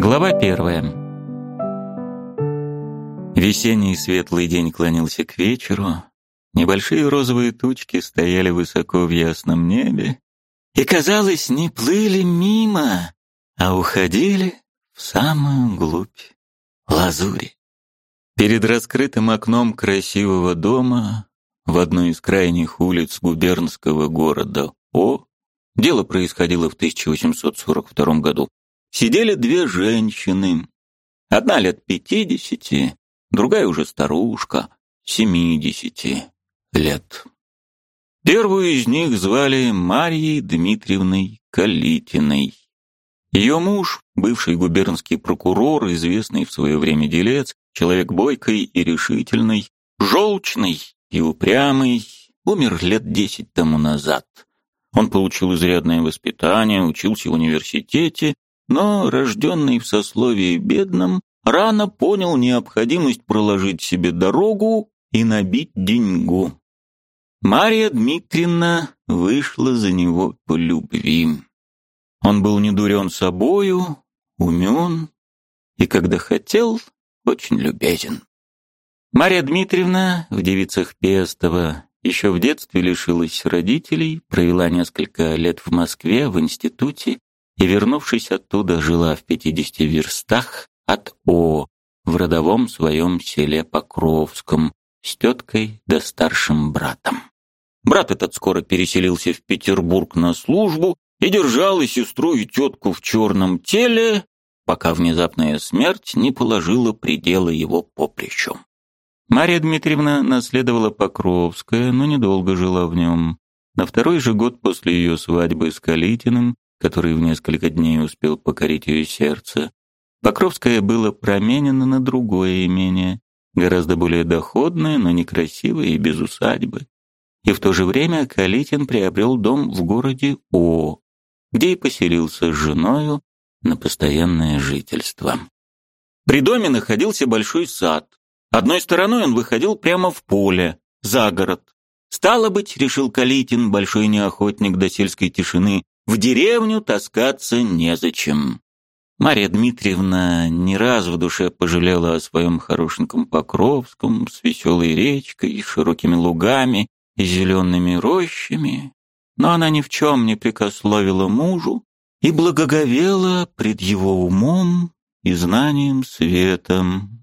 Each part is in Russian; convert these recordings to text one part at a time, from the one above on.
Глава первая. Весенний светлый день клонился к вечеру. Небольшие розовые тучки стояли высоко в ясном небе и, казалось, не плыли мимо, а уходили в самую глубь лазури. Перед раскрытым окном красивого дома в одной из крайних улиц губернского города О, дело происходило в 1842 году, сидели две женщины. Одна лет пятидесяти, другая уже старушка, семидесяти лет. Первую из них звали Марьей Дмитриевной Калитиной. Ее муж, бывший губернский прокурор, известный в свое время делец, человек бойкий и решительный, желчный и упрямый, умер лет десять тому назад. Он получил изрядное воспитание, учился в университете но, рожденный в сословии бедном, рано понял необходимость проложить себе дорогу и набить деньгу. Мария Дмитриевна вышла за него по любви. Он был недурен собою, умен и, когда хотел, очень любезен. Мария Дмитриевна в девицах Пестова еще в детстве лишилась родителей, провела несколько лет в Москве в институте и, вернувшись оттуда, жила в 50 верстах от О, в родовом своем селе Покровском, с теткой да старшим братом. Брат этот скоро переселился в Петербург на службу и держал и сестру, и тетку в черном теле, пока внезапная смерть не положила предела его поприщу. Мария Дмитриевна наследовала Покровское, но недолго жила в нем. На второй же год после ее свадьбы с Калитиным который в несколько дней успел покорить ее сердце, Покровское было променено на другое имение, гораздо более доходное, но некрасивое и без усадьбы. И в то же время Калитин приобрел дом в городе О, где и поселился с женою на постоянное жительство. При доме находился большой сад. Одной стороной он выходил прямо в поле, за город. Стало быть, решил Калитин, большой неохотник до сельской тишины, в деревню таскаться незачем. Мария Дмитриевна не раз в душе пожалела о своем хорошеньком Покровском с веселой речкой, широкими лугами и зелеными рощами, но она ни в чем не прикословила мужу и благоговела пред его умом и знанием светом.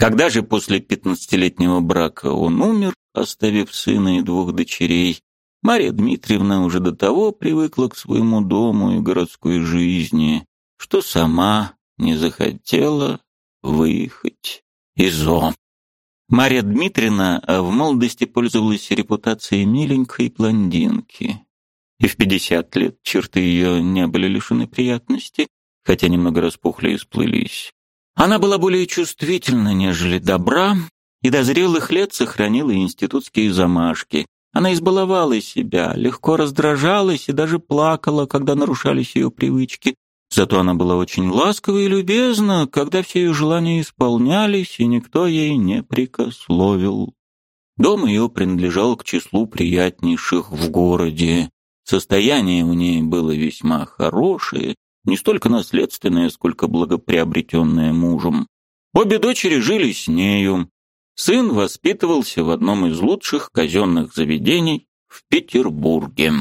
Когда же после пятнадцатилетнего брака он умер, оставив сына и двух дочерей, Мария Дмитриевна уже до того привыкла к своему дому и городской жизни, что сама не захотела выехать из О. Мария Дмитриевна в молодости пользовалась репутацией миленькой блондинки. И в 50 лет черты ее не были лишены приятности, хотя немного распухли и сплылись. Она была более чувствительна, нежели добра, и до зрелых лет сохранила институтские замашки, она избаловала себя, легко раздражалась и даже плакала, когда нарушались ее привычки. Зато она была очень ласкова и любезна, когда все ее желания исполнялись, и никто ей не прикословил. Дом ее принадлежал к числу приятнейших в городе. Состояние у ней было весьма хорошее, не столько наследственное, сколько благоприобретенное мужем. Обе дочери жили с нею, Сын воспитывался в одном из лучших казенных заведений в Петербурге.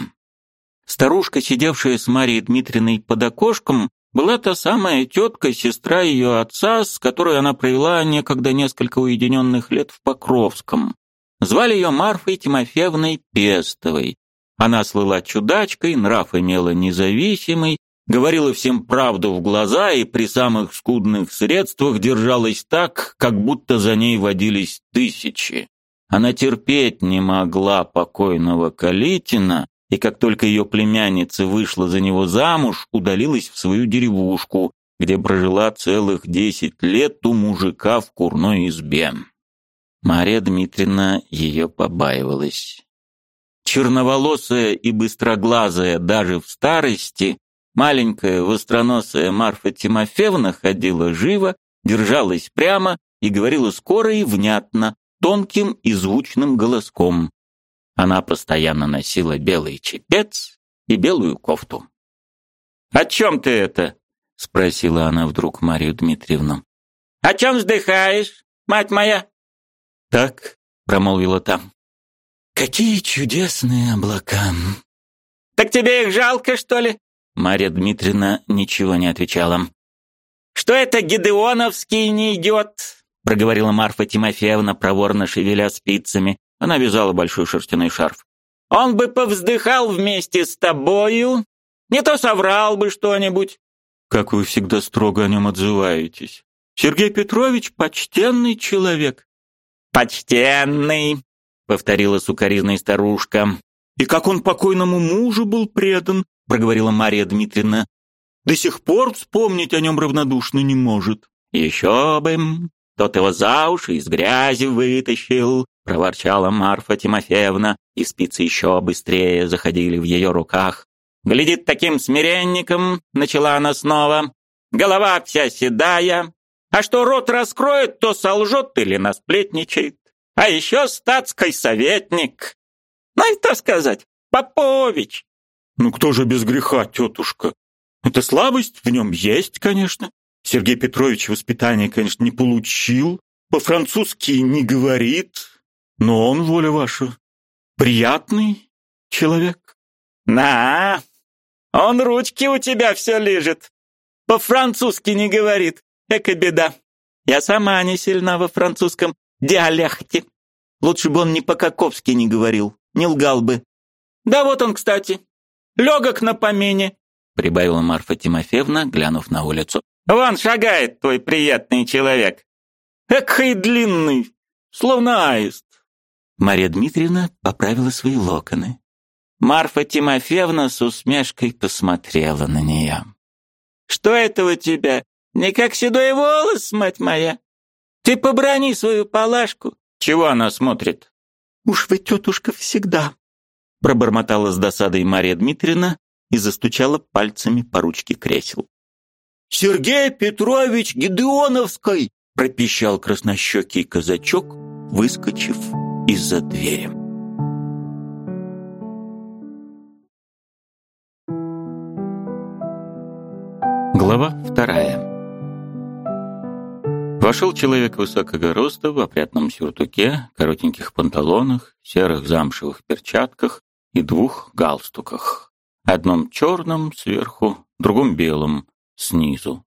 Старушка, сидевшая с Марией Дмитриевной под окошком, была та самая тетка, сестра ее отца, с которой она провела некогда несколько уединенных лет в Покровском. Звали ее Марфой Тимофеевной Пестовой. Она слыла чудачкой, нрав имела независимый, говорила всем правду в глаза и при самых скудных средствах держалась так, как будто за ней водились тысячи. Она терпеть не могла покойного Калитина, и как только ее племянница вышла за него замуж, удалилась в свою деревушку, где прожила целых десять лет у мужика в курной избе. Мария Дмитриевна ее побаивалась. Черноволосая и быстроглазая даже в старости, Маленькая востроносая Марфа Тимофеевна ходила живо, держалась прямо и говорила скоро и внятно, тонким и звучным голоском. Она постоянно носила белый чепец и белую кофту. «О чем ты это?» спросила она вдруг Марию Дмитриевну. «О чем вздыхаешь, мать моя?» «Так», — промолвила там. «Какие чудесные облака!» «Так тебе их жалко, что ли?» Марья Дмитриевна ничего не отвечала. «Что это Гедеоновский не идет?» — проговорила Марфа Тимофеевна, проворно шевеля спицами. Она вязала большой шерстяной шарф. «Он бы повздыхал вместе с тобою, не то соврал бы что-нибудь». «Как вы всегда строго о нем отзываетесь. Сергей Петрович — почтенный человек». «Почтенный», — повторила сукоризная старушка. «И как он покойному мужу был предан», — проговорила Мария Дмитриевна. «До сих пор вспомнить о нем равнодушно не может». «Еще бы! Тот его за уши из грязи вытащил», — проворчала Марфа Тимофеевна, и спицы еще быстрее заходили в ее руках. «Глядит таким смиренником», — начала она снова. «Голова вся седая, а что рот раскроет, то солжет или насплетничает. А еще статский советник. Ну и то сказать, Попович. Ну кто же без греха, тетушка? Это слабость в нем есть, конечно. Сергей Петрович воспитание, конечно, не получил, по-французски не говорит, но он, воля ваша, приятный человек. На, он ручки у тебя все лежит. По-французски не говорит. Эка беда. Я сама не сильна во французском диалекте. Лучше бы он ни по-каковски не говорил, не лгал бы. Да вот он, кстати. Легок на помине, прибавила Марфа Тимофеевна, глянув на улицу. Вон шагает твой приятный человек. Экхай длинный, словно аист. Мария Дмитриевна поправила свои локоны. Марфа Тимофеевна с усмешкой посмотрела на нее. «Что это у тебя? Не как седой волос, мать моя. Ты поброни свою палашку. Чего она смотрит? Уж вы, тетушка, всегда. Пробормотала с досадой Мария Дмитриевна и застучала пальцами по ручке кресел. Сергей Петрович Гедеоновской, пропищал краснощекий казачок, выскочив из-за двери. Глава вторая. Вошел человек высокого роста в опрятном сюртуке, коротеньких панталонах, серых замшевых перчатках и двух галстуках. Одном черном сверху, другом белом снизу.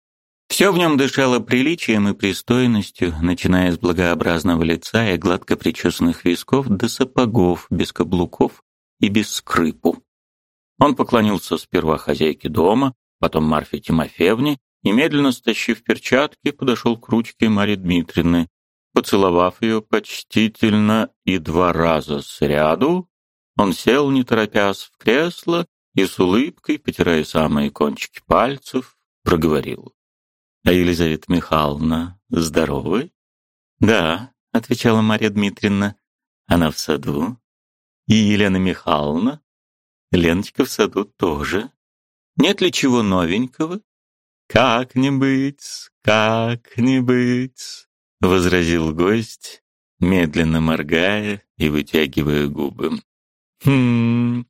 Все в нем дышало приличием и пристойностью, начиная с благообразного лица и гладко причесанных висков до сапогов без каблуков и без скрипу. Он поклонился сперва хозяйке дома, потом Марфе Тимофеевне и, медленно стащив перчатки, подошел к ручке Марьи Дмитриевны. Поцеловав ее почтительно и два раза сряду, он сел, не торопясь, в кресло и с улыбкой, потирая самые кончики пальцев, проговорил. «А Елизавета Михайловна здоровы?» «Да», — отвечала Марья Дмитриевна, — «она в саду». «И Елена Михайловна?» «Леночка в саду тоже». «Нет ли чего новенького?» «Как не быть, как не быть», — возразил гость, медленно моргая и вытягивая губы. «Хм,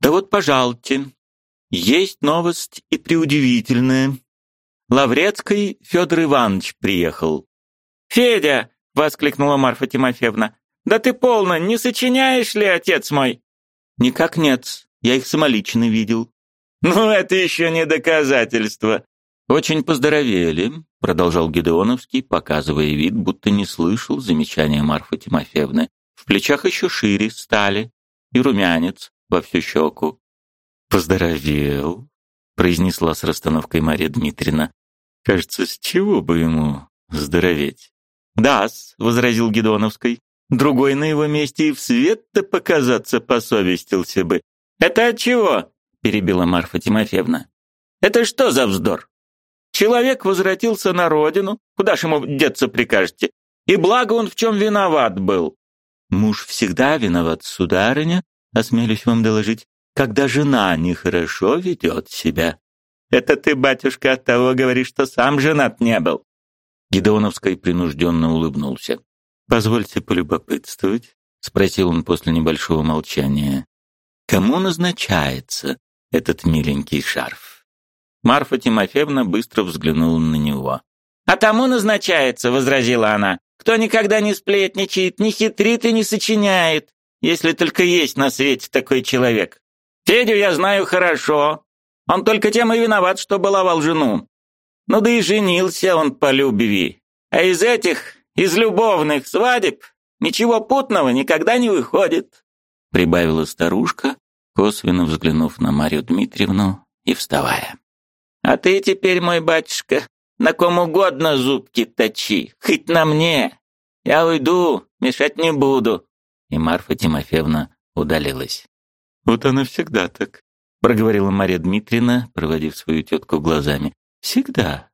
да вот, пожалуйте, есть новость и преудивительная. Лаврецкий Федор Иванович приехал». «Федя!» — воскликнула Марфа Тимофеевна. «Да ты полно, не сочиняешь ли, отец мой?» «Никак нет, я их самолично видел». «Ну, это еще не доказательство», «Очень поздоровели», — продолжал Гедеоновский, показывая вид, будто не слышал замечания Марфы Тимофеевны. «В плечах еще шире стали, и румянец во всю щеку». «Поздоровел», — произнесла с расстановкой Мария Дмитриевна. «Кажется, с чего бы ему здороветь?» «Да-с», — возразил Гедеоновский. «Другой на его месте и в свет-то показаться посовестился бы». «Это от чего?» — перебила Марфа Тимофеевна. «Это что за вздор? Человек возвратился на родину, куда ж ему деться прикажете? И благо он в чем виноват был. Муж всегда виноват, сударыня, осмелюсь вам доложить, когда жена нехорошо ведет себя. Это ты, батюшка, от того говоришь, что сам женат не был. Гедеоновский принужденно улыбнулся. «Позвольте полюбопытствовать», — спросил он после небольшого молчания. «Кому назначается этот миленький шарф?» Марфа Тимофеевна быстро взглянула на него. «А тому назначается», — возразила она, «кто никогда не сплетничает, не хитрит и не сочиняет, если только есть на свете такой человек. Федю я знаю хорошо. Он только тем и виноват, что баловал жену. Ну да и женился он по любви. А из этих, из любовных свадеб, ничего путного никогда не выходит», — прибавила старушка, косвенно взглянув на Марию Дмитриевну и вставая. «А ты теперь, мой батюшка, на ком угодно зубки точи, хоть на мне. Я уйду, мешать не буду». И Марфа Тимофеевна удалилась. «Вот она всегда так», — проговорила Мария Дмитриевна, проводив свою тетку глазами. «Всегда».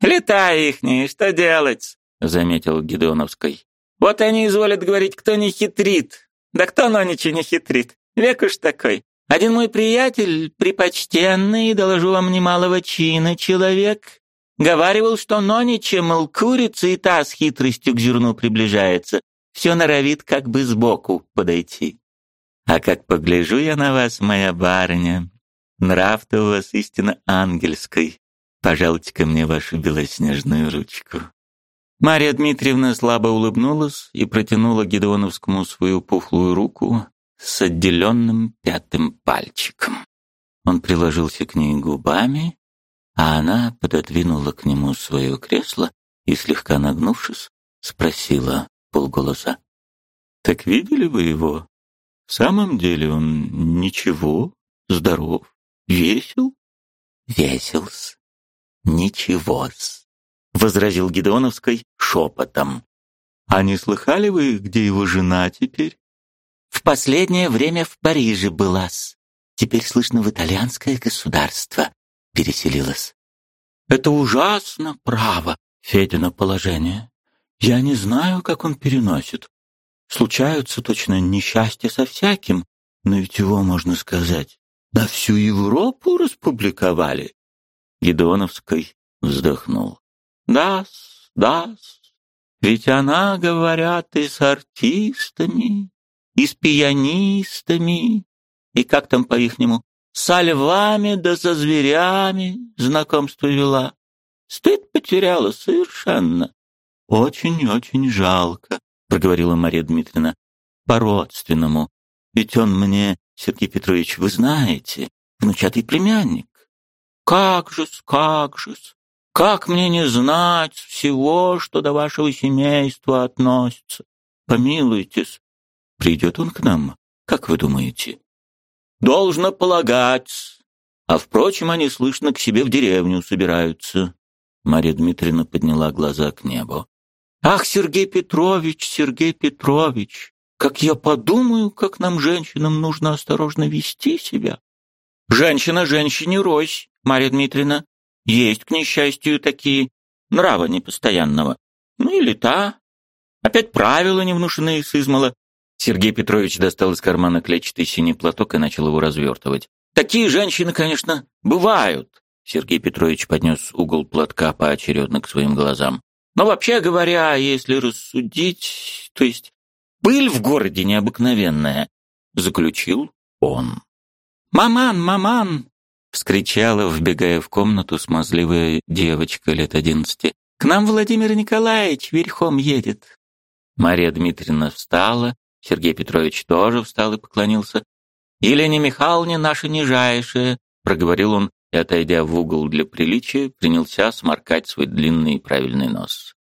«Летай ихние, что делать?» — заметил Гедеоновский. «Вот они изволят говорить, кто не хитрит. Да кто ноничи не хитрит? Век уж такой. Один мой приятель, припочтенный, доложу вам немалого чина человек, говаривал, что нонича, мол, курица и та с хитростью к зерну приближается, все норовит как бы сбоку подойти. А как погляжу я на вас, моя барыня, нрав-то у вас истинно ангельской. Пожалуйте-ка мне вашу белоснежную ручку». Мария Дмитриевна слабо улыбнулась и протянула Гедеоновскому свою пухлую руку с отделенным пятым пальчиком. Он приложился к ней губами, а она пододвинула к нему свое кресло и, слегка нагнувшись, спросила полголоса. «Так видели вы его? В самом деле он ничего, здоров, весел?» «Весел-с, ничего-с», — возразил Гедеоновский шепотом. «А не слыхали вы, где его жена теперь?» «В последнее время в Париже была-с. Теперь слышно в итальянское государство переселилась. Это ужасно, право, Федина положение. Я не знаю, как он переносит. Случаются точно несчастья со всяким, но ведь его, можно сказать, на всю Европу распубликовали. Гедоновский вздохнул. Да-с, да-с. Ведь она, говорят, и с артистами, и с пианистами, и как там по-ихнему, со львами да со зверями знакомство вела. Стыд потеряла совершенно. Очень-очень жалко, проговорила Мария Дмитриевна. По-родственному. Ведь он мне, Сергей Петрович, вы знаете, внучатый племянник. Как же-с, как же-с. Как мне не знать всего, что до вашего семейства относится? Помилуйтесь. Придет он к нам, как вы думаете? Должно полагать. А впрочем, они слышно к себе в деревню собираются. Мария Дмитриевна подняла глаза к небу. Ах, Сергей Петрович, Сергей Петрович, как я подумаю, как нам женщинам нужно осторожно вести себя. Женщина женщине рось, Мария Дмитриевна. Есть, к несчастью, такие нрава непостоянного. Ну или та. Опять правила не внушенные с измала. Сергей Петрович достал из кармана клетчатый синий платок и начал его развертывать. «Такие женщины, конечно, бывают!» Сергей Петрович поднес угол платка поочередно к своим глазам. «Но вообще говоря, если рассудить, то есть пыль в городе необыкновенная», — заключил он. «Маман, маман!» — вскричала, вбегая в комнату смазливая девочка лет одиннадцати. «К нам Владимир Николаевич верхом едет». Мария Дмитриевна встала, Сергей Петрович тоже встал и поклонился. «Елене Михайловне наша нижайшая», — проговорил он и, отойдя в угол для приличия, принялся сморкать свой длинный и правильный нос.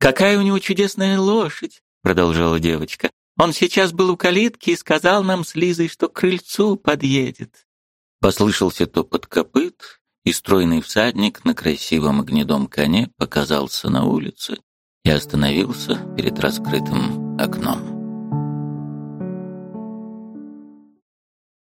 «Какая у него чудесная лошадь!» — продолжала девочка. «Он сейчас был у калитки и сказал нам с Лизой, что к крыльцу подъедет». Послышался топот копыт, и стройный всадник на красивом гнедом коне показался на улице и остановился перед раскрытым окном.